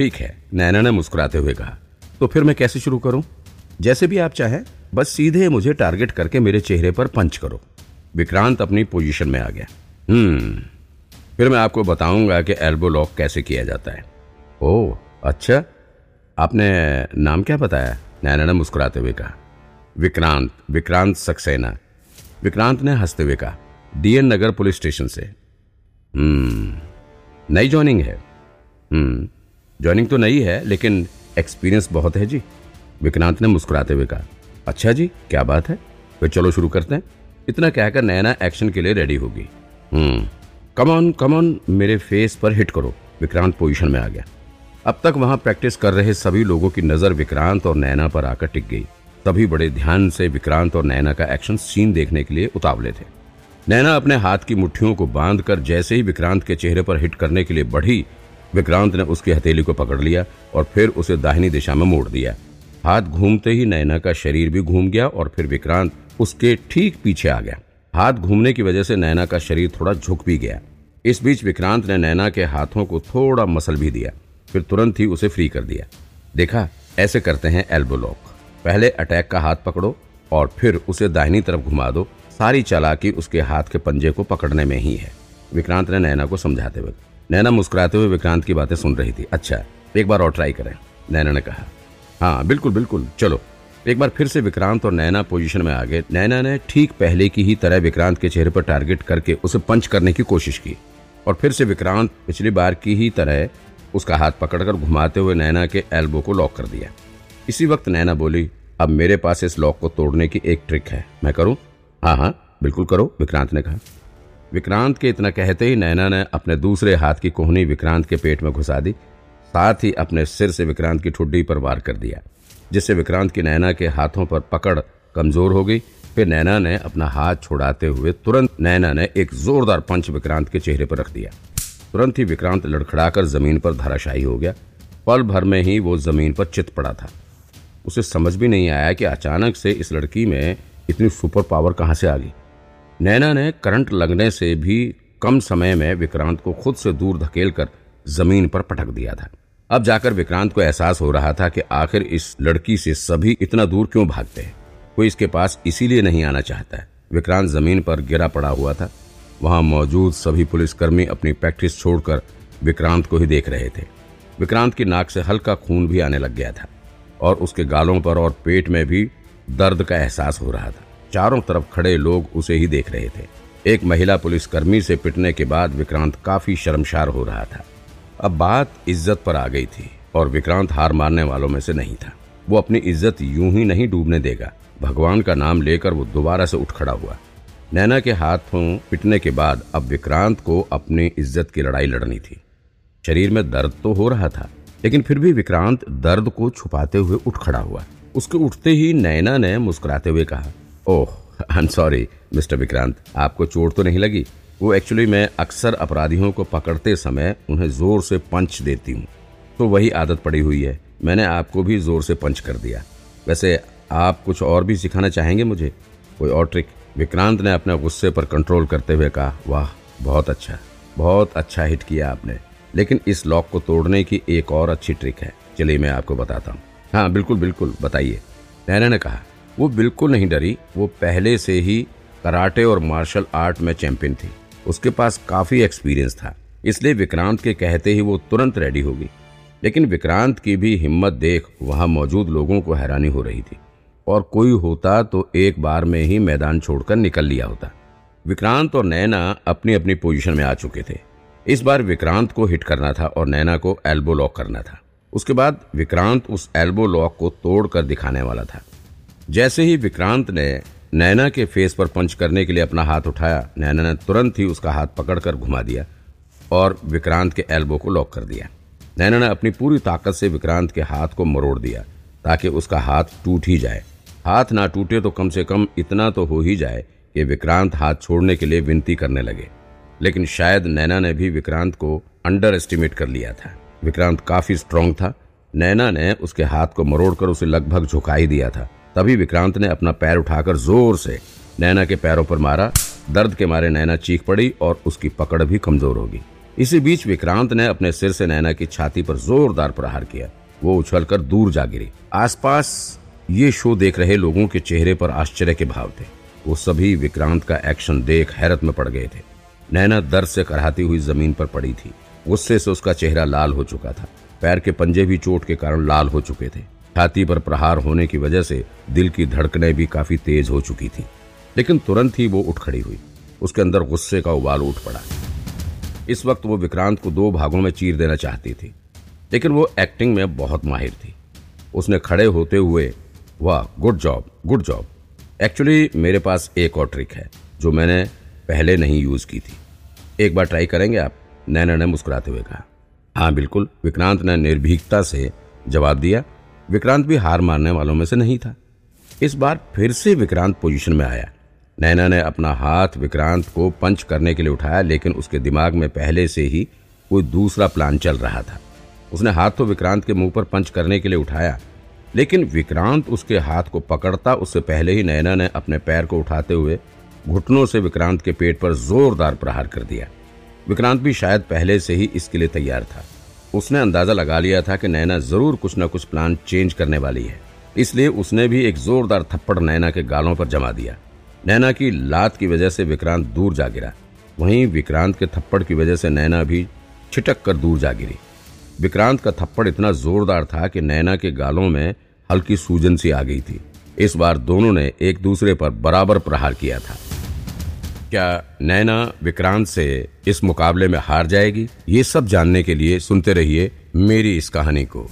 ठीक है, नैना ने मुस्कुराते हुए कहा तो फिर मैं कैसे शुरू करूँ? जैसे भी आप चाहें, बस सीधे मुझे टारगेट करके मेरे चेहरे पर पंच करो। विक्रांत अपनी पोजीशन में आ गया। हम्म फिर मैं आपको बताऊँगा कि एल्बो लॉक कैसे किया जाता है। ओह अच्छा आपने नाम क्या बताया? नैना ने मुस्कुराते हुए कहा। विक्रांत विक्रांत सक्सेना। विक्रांत ने हँसते हुए कहा, डीएन नगर पुलिस स्टेशन से। हम्म नई ज्वाइनिंग है। हम्म ज्वाइनिंग तो नहीं है, लेकिन एक्सपीरियंस बहुत है जी। विक्रांत ने मुस्कुराते हुए कहा अच्छा जी, क्या बात है? फिर चलो शुरू करते हैं। इतना कहकर नैना एक्शन के लिए रेडी होगी। हम्म कमॉन कमॉन मेरे फेस पर हिट करो। विक्रांत पोजीशन में आ गया। अब तक वहाँ प्रैक्टिस कर रहे सभी लोगों की नज़र विक्रांत और नैना पर आकर टिक गई। सभी बड़े ध्यान से विक्रांत और नैना का एक्शन सीन देखने के लिए उतावले थे। नैना अपने हाथ की मुट्ठियों को बांधकर जैसे ही विक्रांत के चेहरे पर हिट करने के लिए बढ़ी विक्रांत ने उसकी हथेली को पकड़ लिया और फिर उसे दाहिनी दिशा में मोड़ दिया। हाथ घूमते ही नैना का शरीर भी घूम गया और फिर विक्रांत उसके ठीक पीछे आ गया। हाथ घूमने की वजह से नैना का शरीर थोड़ा झुक भी गया। इस बीच विक्रांत ने नैना के हाथों को थोड़ा मसल भी दिया, फिर तुरंत ही उसे फ्री कर दिया। देखा, ऐसे करते हैं एल्बो लॉक। पहले अटैक का हाथ पकड़ो और फिर उसे दाहिनी तरफ़ घुमा दो। सारी चालाकी उसके हाथ के पंजे को पकड़ने में ही है। विक्रांत ने नैना को समझाते हुए नैना मुस्कुराते हुए विक्रांत की बातें सुन रही थी। अच्छा एक बार और ट्राई करें, नैना ने कहा। हाँ बिल्कुल बिल्कुल, चलो। एक बार फिर से विक्रांत और नैना पोजीशन में आ गए। नैना ने ठीक पहले की ही तरह विक्रांत के चेहरे पर टारगेट करके उसे पंच करने की कोशिश की। और फिर से विक्रांत पिछली बार की ही तरह उसका हाथ पकड़कर घुमाते हुए नैना के एल्बो को लॉक कर दिया। इसी वक्त नैना बोली, अब मेरे पास इस लॉक को तोड़ने की एक ट्रिक है। मैं करूँ? हाँ हाँ बिल्कुल करो, विक्रांत ने कहा। विक्रांत के इतना कहते ही नैना ने अपने दूसरे हाथ की कोहनी विक्रांत के पेट में घुसा दी, साथ ही अपने सिर से विक्रांत की ठुड्डी पर वार कर दिया, जिससे विक्रांत की नैना के हाथों पर पकड़ कमज़ोर हो गई। फिर नैना ने अपना हाथ छुड़ाते हुए तुरंत नैना ने एक जोरदार पंच विक्रांत के चेहरे पर रख दिया। तुरंत ही विक्रांत लड़खड़ाकर ज़मीन पर धराशायी हो गया। पल भर में ही वो ज़मीन पर चित पड़ा था। उसे समझ भी नहीं आया कि अचानक से इस लड़की में इतनी सुपर पावर कहाँ से आ गई। नैना ने करंट लगने से भी कम समय में विक्रांत को खुद से दूर धकेल कर ज़मीन पर पटक दिया था। अब जाकर विक्रांत को एहसास हो रहा था कि आखिर इस लड़की से सभी इतना दूर क्यों भागते हैं? कोई इसके पास इसीलिए नहीं आना चाहता है। विक्रांत ज़मीन पर गिरा पड़ा हुआ था। वहाँ मौजूद सभी पुलिसकर्मी अपनी प्रैक्टिस छोड़कर विक्रांत को ही देख रहे थे। विक्रांत की नाक से हल्का खून भी आने लग गया था और उसके गालों पर और पेट में भी दर्द का एहसास हो रहा था। चारों तरफ़ खड़े लोग उसे ही देख रहे थे। एक महिला पुलिसकर्मी से पिटने के बाद विक्रांत काफ़ी शर्मशार हो रहा था। अब बात इज़्ज़त पर आ गई थी और विक्रांत हार मारने वालों में से नहीं था। वो अपनी इज़्ज़त यूँ ही नहीं डूबने देगा। भगवान का नाम लेकर वो दोबारा से उठ खड़ा हुआ। नैना के हाथों पिटने के बाद अब विक्रांत को अपनी इज़्ज़त की लड़ाई लड़नी थी। शरीर में दर्द तो हो रहा था, लेकिन फिर भी विक्रांत दर्द को छुपाते हुए उठ खड़ा हुआ। उसके उठते ही नैना ने मुस्कुराते हुए कहा ओह I am sorry mister Vikrant आपको चोट तो नहीं लगी? वो एक्चुअली मैं अक्सर अपराधियों को पकड़ते समय उन्हें ज़ोर से पंच देती हूँ। तो वही आदत पड़ी हुई है। मैंने आपको भी ज़ोर से पंच कर दिया। वैसे आप कुछ और भी सिखाना चाहेंगे मुझे? कोई और ट्रिक विक्रांत ने अपने गुस्से पर कंट्रोल करते हुए कहा, वाह, बहुत अच्छा। बहुत अच्छा हिट किया आपने। लेकिन इस लॉक को तोड़ने की एक और अच्छी ट्रिक है। चलिए मैं आपको बताता हूँ। हाँ बिल्कुल बिल्कुल, बताइए। नैना ने कहा वो बिल्कुल नहीं डरी। वो पहले से ही कराटे और मार्शल आर्ट में चैंपियन थी। उसके पास काफ़ी एक्सपीरियंस था। इसलिए विक्रांत के कहते ही वो तुरंत रेडी होगी। लेकिन विक्रांत की भी हिम्मत देख वहाँ मौजूद लोगों को हैरानी हो रही थी। और कोई होता तो एक बार में ही मैदान छोड़कर निकल लिया होता। विक्रांत और नैना अपनी अपनी पोजीशन में आ चुके थे। इस बार विक्रांत को हिट करना था और नैना को एल्बो लॉक करना था। उसके बाद विक्रांत उस एल्बो लॉक को तोड़कर दिखाने वाला था। जैसे ही विक्रांत ने नैना के फेस पर पंच करने के लिए अपना हाथ उठाया, नैना ने तुरंत ही उसका हाथ पकड़कर घुमा दिया और विक्रांत के एल्बो को लॉक कर दिया। नैना ने अपनी पूरी ताकत से विक्रांत के हाथ को मरोड़ दिया ताकि उसका हाथ टूट ही जाए। हाथ ना टूटे तो कम से कम इतना तो हो ही जाए कि विक्रांत हाथ छोड़ने के लिए विनती करने लगे। लेकिन शायद नैना ने भी विक्रांत को अंडर एस्टिमेट कर लिया था। विक्रांत काफ़ी स्ट्रांग था। नैना ने उसके हाथ को मरोड़कर उसे लगभग झुका ही दिया था। तभी विक्रांत ने अपना पैर उठाकर ज़ोर से नैना के पैरों पर मारा, दर्द के मारे नैना चीख पड़ी और उसकी पकड़ भी कमज़ोर होगी इसी बीच विक्रांत ने अपने सिर से नैना की छाती पर जोरदार प्रहार किया। वो उछलकर दूर जा गिरी। आसपास ये शो देख रहे लोगों के चेहरे पर आश्चर्य के भाव थे। वो सभी विक्रांत का एक्शन देख हैरत में पड़ गए थे। नैना दर्द से कराहती हुई ज़मीन पर पड़ी थी। गुस्से से उसका चेहरा लाल हो चुका था। पैर के पंजे भी चोट के कारण लाल हो चुके थे। छाती पर प्रहार होने की वजह से दिल की धड़कनें भी काफ़ी तेज हो चुकी थी, लेकिन तुरंत ही वो उठ खड़ी हुई। उसके अंदर गुस्से का उबाल उठ पड़ा। इस वक्त वो विक्रांत को दो भागों में चीर देना चाहती थी, लेकिन वो एक्टिंग में बहुत माहिर थी। उसने खड़े होते हुए, वाह, good job good job. Actually मेरे पास एक और ट्रिक है, जो मैंने पहले नहीं यूज़ की थी। एक बार ट्राई करेंगे आप? नैना ने मुस्कुराते हुए कहा। हाँ बिल्कुल। विक्रांत ने निर्भीकता से जवाब दिया। विक्रांत भी हार मारने वालों में से नहीं था। इस बार फिर से विक्रांत पोजीशन में आया। नैना ने अपना हाथ विक्रांत को पंच करने के लिए उठाया, लेकिन उसके दिमाग में पहले से ही कोई दूसरा प्लान चल रहा था। उसने हाथ तो विक्रांत के मुँह पर पंच करने के लिए उठाया, लेकिन विक्रांत उसके हाथ को पकड़ता, उससे पहले ही नैना ने अपने पैर को उठाते हुए घुटनों से विक्रांत के पेट पर जोरदार प्रहार कर दिया। विक्रांत भी शायद पहले से ही इसके लिए तैयार था। उसने अंदाज़ा लगा लिया था कि नैना ज़रूर कुछ न कुछ प्लान चेंज करने वाली है। इसलिए उसने भी एक जोरदार थप्पड़ नैना के गालों पर जमा दिया। नैना की लात की वजह से विक्रांत दूर जा गिरा। वहीं विक्रांत के थप्पड़ की वजह से नैना भी छिटक कर दूर जा गिरी। विक्रांत का थप्पड़ इतना जोरदार था कि नैना के गालों में हल्की सूजन सी आ गई थी। इस बार दोनों ने एक दूसरे पर बराबर प्रहार किया था। क्या नैना विक्रांत से इस मुकाबले में हार जाएगी? ये सब जानने के लिए सुनते रहिए मेरी इस कहानी को।